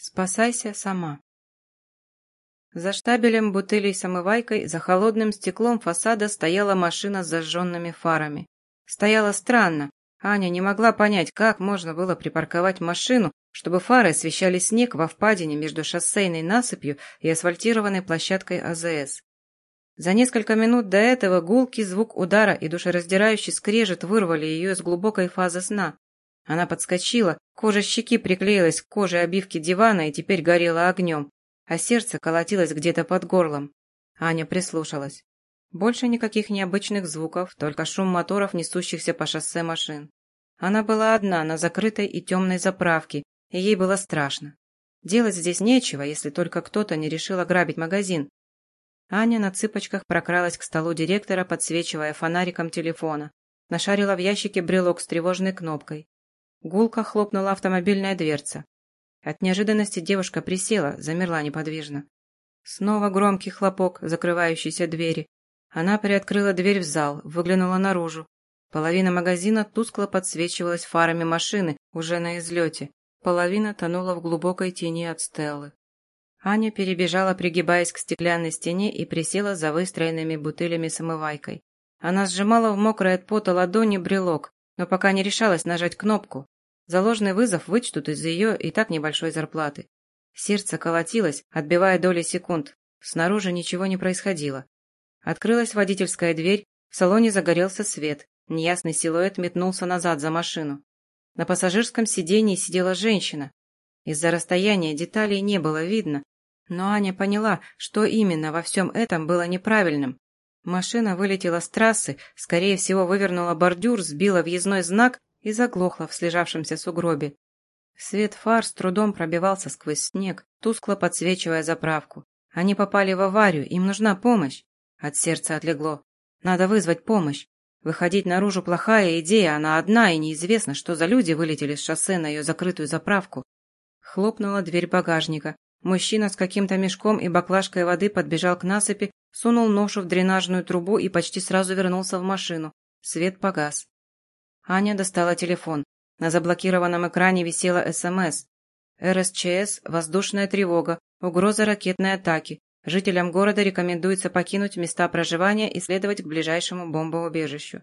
Спасайся сама. За штабелем бутылей с омывайкой за холодным стеклом фасада стояла машина с зажженными фарами. Стояла странно. Аня не могла понять, как можно было припарковать машину, чтобы фары освещали снег во впадине между шоссейной насыпью и асфальтированной площадкой АЗС. За несколько минут до этого гулкий звук удара и душераздирающий скрежет вырвали ее из глубокой фазы сна. Она подскочила, кожа щеки приклеилась к коже обивки дивана и теперь горела огнем а сердце колотилось где-то под горлом. Аня прислушалась. Больше никаких необычных звуков, только шум моторов, несущихся по шоссе машин. Она была одна на закрытой и темной заправке, и ей было страшно. Делать здесь нечего, если только кто-то не решил ограбить магазин. Аня на цыпочках прокралась к столу директора, подсвечивая фонариком телефона. Нашарила в ящике брелок с тревожной кнопкой. Гулко хлопнула автомобильная дверца. От неожиданности девушка присела, замерла неподвижно. Снова громкий хлопок закрывающейся двери. Она приоткрыла дверь в зал, выглянула наружу. Половина магазина тускло подсвечивалась фарами машины, уже на излете. Половина тонула в глубокой тени от Стеллы. Аня перебежала, пригибаясь к стеклянной стене и присела за выстроенными бутылями с омывайкой. Она сжимала в мокрой от пота ладони брелок, но пока не решалась нажать кнопку. Заложенный вызов вычтут из ее и так небольшой зарплаты. Сердце колотилось, отбивая доли секунд. Снаружи ничего не происходило. Открылась водительская дверь, в салоне загорелся свет. Неясный силуэт метнулся назад за машину. На пассажирском сидении сидела женщина. Из-за расстояния деталей не было видно, но Аня поняла, что именно во всем этом было неправильным. Машина вылетела с трассы, скорее всего, вывернула бордюр, сбила въездной знак и заглохла в слежавшемся сугробе. Свет фар с трудом пробивался сквозь снег, тускло подсвечивая заправку. Они попали в аварию, им нужна помощь. От сердца отлегло. Надо вызвать помощь. Выходить наружу плохая идея, она одна, и неизвестно, что за люди вылетели с шоссе на ее закрытую заправку. Хлопнула дверь багажника. Мужчина с каким-то мешком и баклажкой воды подбежал к насыпи, сунул ношу в дренажную трубу и почти сразу вернулся в машину. Свет погас. Аня достала телефон. На заблокированном экране висела СМС. РСЧС, воздушная тревога, угроза ракетной атаки. Жителям города рекомендуется покинуть места проживания и следовать к ближайшему бомбоубежищу.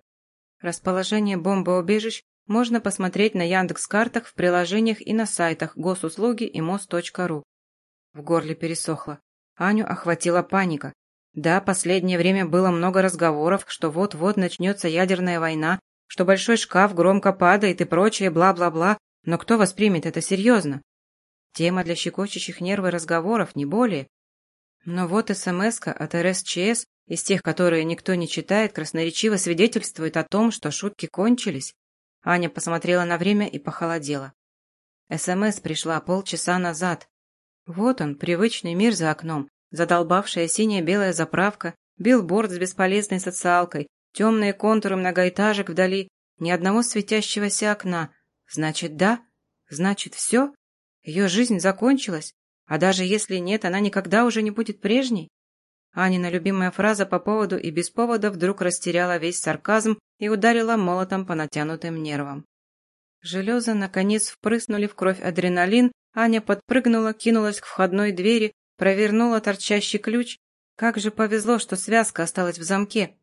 Расположение бомбоубежищ можно посмотреть на Яндекс-картах в приложениях и на сайтах госуслуги и мост.ру. В горле пересохло. Аню охватила паника. Да, последнее время было много разговоров, что вот-вот начнется ядерная война, что большой шкаф громко падает и прочее бла-бла-бла, но кто воспримет это серьезно? Тема для щекочущих нервы разговоров, не более. Но вот смс от РСЧС, из тех, которые никто не читает, красноречиво свидетельствует о том, что шутки кончились. Аня посмотрела на время и похолодела. СМС пришла полчаса назад. Вот он, привычный мир за окном, задолбавшая синяя белая заправка, билборд с бесполезной социалкой, Темные контуры многоэтажек вдали, ни одного светящегося окна. Значит, да? Значит, все? Ее жизнь закончилась? А даже если нет, она никогда уже не будет прежней? Анина любимая фраза по поводу и без повода вдруг растеряла весь сарказм и ударила молотом по натянутым нервам. Железы, наконец, впрыснули в кровь адреналин, Аня подпрыгнула, кинулась к входной двери, провернула торчащий ключ. Как же повезло, что связка осталась в замке.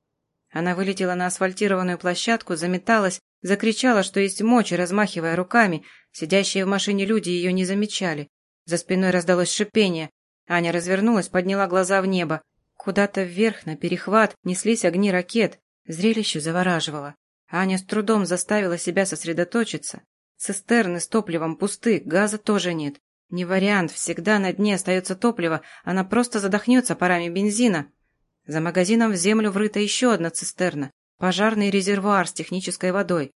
Она вылетела на асфальтированную площадку, заметалась, закричала, что есть мочи, размахивая руками. Сидящие в машине люди ее не замечали. За спиной раздалось шипение. Аня развернулась, подняла глаза в небо. Куда-то вверх, на перехват, неслись огни ракет. Зрелище завораживало. Аня с трудом заставила себя сосредоточиться. Цистерны с топливом пусты, газа тоже нет. Не вариант, всегда на дне остается топливо, она просто задохнется парами бензина. За магазином в землю врыта еще одна цистерна, пожарный резервуар с технической водой.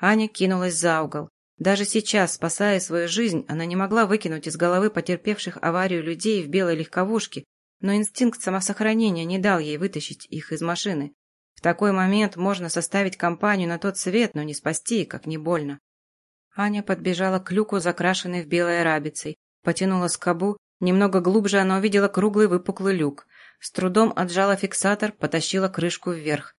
Аня кинулась за угол. Даже сейчас, спасая свою жизнь, она не могла выкинуть из головы потерпевших аварию людей в белой легковушке, но инстинкт самосохранения не дал ей вытащить их из машины. В такой момент можно составить компанию на тот свет, но не спасти, как не больно. Аня подбежала к люку, закрашенной в белой рабицей, потянула скобу, немного глубже она увидела круглый выпуклый люк. С трудом отжала фиксатор, потащила крышку вверх.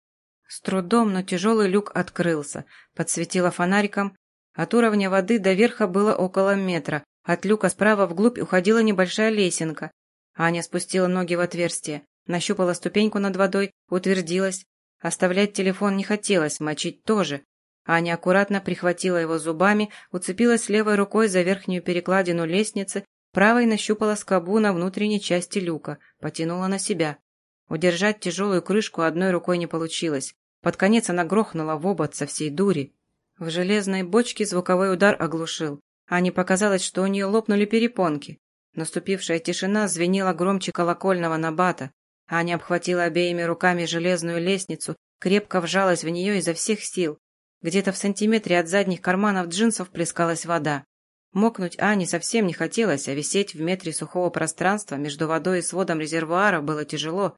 С трудом, но тяжелый люк открылся, подсветила фонариком. От уровня воды до верха было около метра. От люка справа вглубь уходила небольшая лесенка. Аня спустила ноги в отверстие, нащупала ступеньку над водой, утвердилась. Оставлять телефон не хотелось, мочить тоже. Аня аккуратно прихватила его зубами, уцепилась левой рукой за верхнюю перекладину лестницы, правой нащупала скобу на внутренней части люка, потянула на себя. Удержать тяжелую крышку одной рукой не получилось. Под конец она грохнула в обод со всей дури. В железной бочке звуковой удар оглушил. Ане показалось, что у нее лопнули перепонки. Наступившая тишина звенела громче колокольного набата. Аня обхватила обеими руками железную лестницу, крепко вжалась в нее изо всех сил. Где-то в сантиметре от задних карманов джинсов плескалась вода. Мокнуть Ане совсем не хотелось, а висеть в метре сухого пространства между водой и сводом резервуара было тяжело.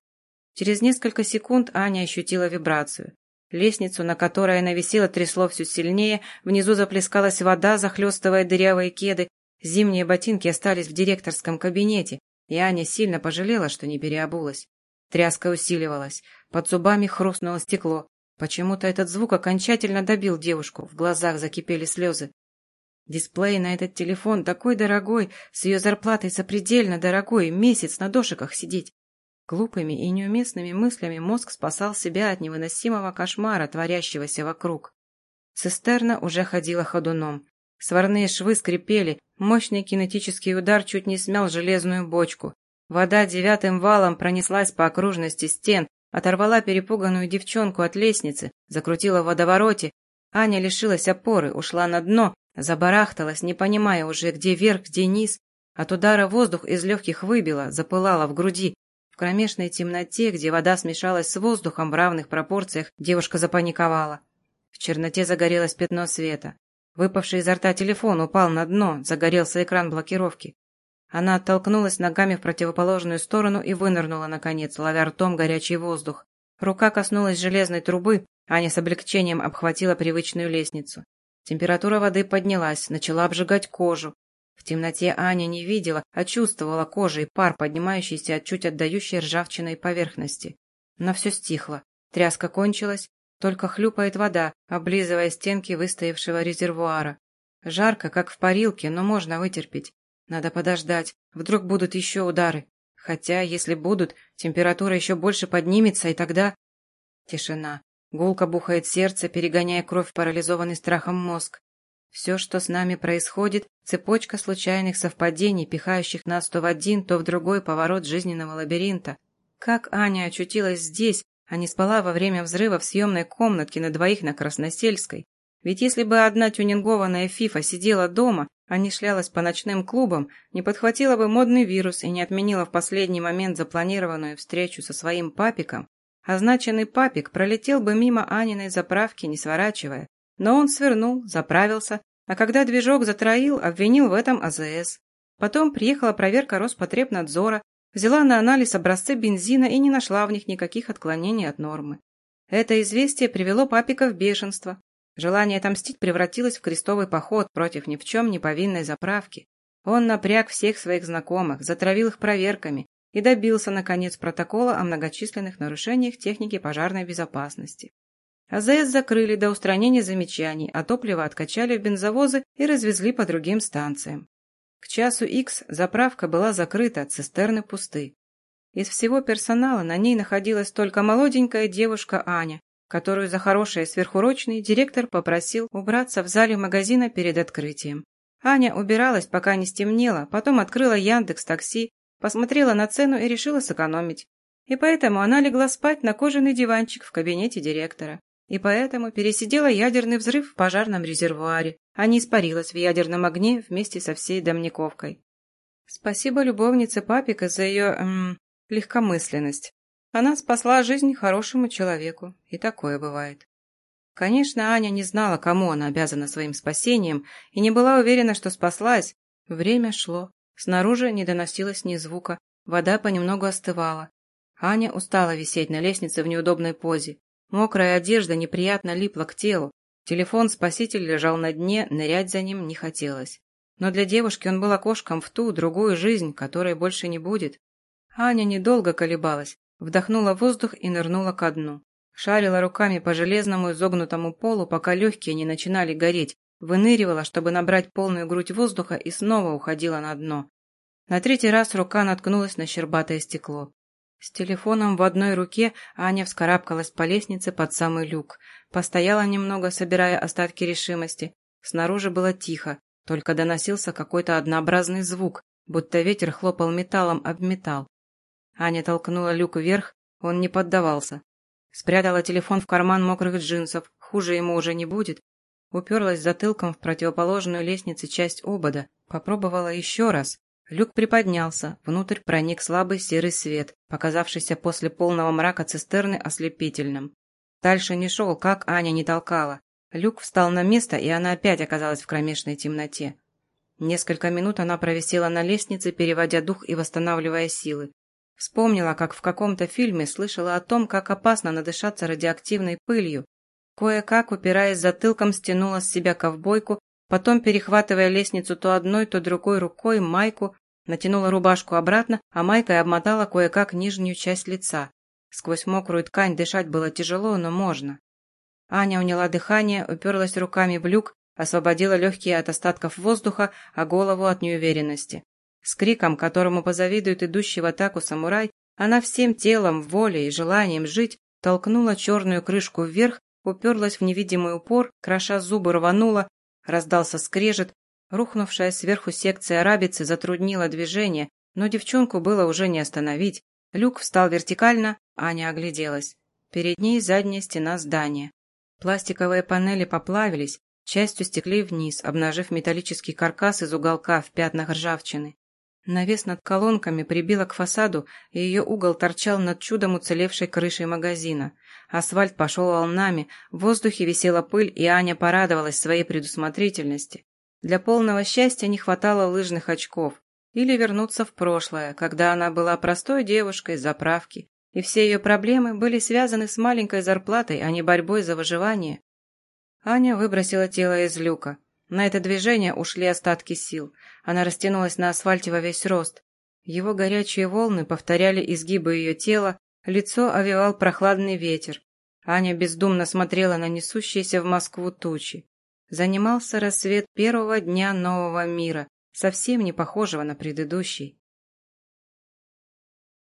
Через несколько секунд Аня ощутила вибрацию. Лестницу, на которой она висела, трясло все сильнее, внизу заплескалась вода, захлестывая дырявые кеды, зимние ботинки остались в директорском кабинете, и Аня сильно пожалела, что не переобулась. Тряска усиливалась, под зубами хрустнуло стекло, Почему-то этот звук окончательно добил девушку, в глазах закипели слезы. Дисплей на этот телефон такой дорогой, с ее зарплатой запредельно дорогой, месяц на дошиках сидеть. Глупыми и неуместными мыслями мозг спасал себя от невыносимого кошмара, творящегося вокруг. Цистерна уже ходила ходуном. Сварные швы скрипели, мощный кинетический удар чуть не смял железную бочку. Вода девятым валом пронеслась по окружности стен, Оторвала перепуганную девчонку от лестницы, закрутила в водовороте. Аня лишилась опоры, ушла на дно, забарахталась, не понимая уже, где верх, где низ. От удара воздух из легких выбило, запылало в груди. В кромешной темноте, где вода смешалась с воздухом в равных пропорциях, девушка запаниковала. В черноте загорелось пятно света. Выпавший изо рта телефон упал на дно, загорелся экран блокировки. Она оттолкнулась ногами в противоположную сторону и вынырнула, наконец, ловя ртом горячий воздух. Рука коснулась железной трубы, Аня с облегчением обхватила привычную лестницу. Температура воды поднялась, начала обжигать кожу. В темноте Аня не видела, а чувствовала кожей пар, поднимающийся от чуть отдающей ржавчиной поверхности. Но все стихло. Тряска кончилась, только хлюпает вода, облизывая стенки выстоявшего резервуара. Жарко, как в парилке, но можно вытерпеть. Надо подождать, вдруг будут еще удары. Хотя, если будут, температура еще больше поднимется, и тогда... Тишина. Гулко бухает сердце, перегоняя кровь в парализованный страхом мозг. Все, что с нами происходит, цепочка случайных совпадений, пихающих нас то в один, то в другой поворот жизненного лабиринта. Как Аня очутилась здесь, а не спала во время взрыва в съемной комнатке на двоих на Красносельской? Ведь если бы одна тюнингованная фифа сидела дома, а не шлялась по ночным клубам, не подхватила бы модный вирус и не отменила в последний момент запланированную встречу со своим папиком, означенный папик пролетел бы мимо Аниной заправки, не сворачивая. Но он свернул, заправился, а когда движок затроил, обвинил в этом АЗС. Потом приехала проверка Роспотребнадзора, взяла на анализ образцы бензина и не нашла в них никаких отклонений от нормы. Это известие привело папика в бешенство, Желание отомстить превратилось в крестовый поход против ни в чем не повинной заправки. Он напряг всех своих знакомых, затравил их проверками и добился, наконец, протокола о многочисленных нарушениях техники пожарной безопасности. АЗС закрыли до устранения замечаний, а топливо откачали в бензовозы и развезли по другим станциям. К часу X заправка была закрыта, цистерны пусты. Из всего персонала на ней находилась только молоденькая девушка Аня, которую за хорошие сверхурочные директор попросил убраться в зале магазина перед открытием. Аня убиралась, пока не стемнело, потом открыла Яндекс Такси, посмотрела на цену и решила сэкономить. И поэтому она легла спать на кожаный диванчик в кабинете директора. И поэтому пересидела ядерный взрыв в пожарном резервуаре, а не испарилась в ядерном огне вместе со всей домниковкой. Спасибо любовнице Папика за ее, эм, легкомысленность. Она спасла жизнь хорошему человеку, и такое бывает. Конечно, Аня не знала, кому она обязана своим спасением, и не была уверена, что спаслась. Время шло. Снаружи не доносилось ни звука, вода понемногу остывала. Аня устала висеть на лестнице в неудобной позе. Мокрая одежда неприятно липла к телу. Телефон-спаситель лежал на дне, нырять за ним не хотелось. Но для девушки он был окошком в ту, другую жизнь, которой больше не будет. Аня недолго колебалась. Вдохнула воздух и нырнула ко дну. Шарила руками по железному изогнутому полу, пока легкие не начинали гореть, выныривала, чтобы набрать полную грудь воздуха и снова уходила на дно. На третий раз рука наткнулась на щербатое стекло. С телефоном в одной руке Аня вскарабкалась по лестнице под самый люк. Постояла немного, собирая остатки решимости. Снаружи было тихо, только доносился какой-то однообразный звук, будто ветер хлопал металлом об металл. Аня толкнула люк вверх, он не поддавался. Спрятала телефон в карман мокрых джинсов, хуже ему уже не будет. Уперлась затылком в противоположную лестнице часть обода, попробовала еще раз, Люк приподнялся, внутрь проник слабый серый свет, показавшийся после полного мрака цистерны ослепительным. Дальше не шел, как Аня не толкала. Люк встал на место, и она опять оказалась в кромешной темноте. Несколько минут она провисела на лестнице, переводя дух и восстанавливая силы. Вспомнила, как в каком-то фильме слышала о том, как опасно надышаться радиоактивной пылью. Кое-как, упираясь затылком, стянула с себя ковбойку, Потом, перехватывая лестницу то одной, то другой рукой, майку, натянула рубашку обратно, а майкой обмотала кое-как нижнюю часть лица. Сквозь мокрую ткань дышать было тяжело, но можно. Аня уняла дыхание, уперлась руками в люк, освободила легкие от остатков воздуха, а голову от неуверенности. С криком, которому позавидует идущий в атаку самурай, она всем телом, волей и желанием жить толкнула черную крышку вверх, уперлась в невидимый упор, кроша зубы рванула, Раздался скрежет, рухнувшая сверху секция рабицы затруднила движение, но девчонку было уже не остановить. Люк встал вертикально, Аня огляделась. Перед ней задняя стена здания. Пластиковые панели поплавились, частью стекли вниз, обнажив металлический каркас из уголка в пятнах ржавчины. Навес над колонками прибило к фасаду, и ее угол торчал над чудом уцелевшей крышей магазина. Асфальт пошел волнами, в воздухе висела пыль, и Аня порадовалась своей предусмотрительности. Для полного счастья не хватало лыжных очков. Или вернуться в прошлое, когда она была простой девушкой с заправки, и все ее проблемы были связаны с маленькой зарплатой, а не борьбой за выживание. Аня выбросила тело из люка. На это движение ушли остатки сил. Она растянулась на асфальте во весь рост. Его горячие волны повторяли изгибы ее тела, Лицо овевал прохладный ветер. Аня бездумно смотрела на несущиеся в Москву тучи. Занимался рассвет первого дня нового мира, совсем не похожего на предыдущий.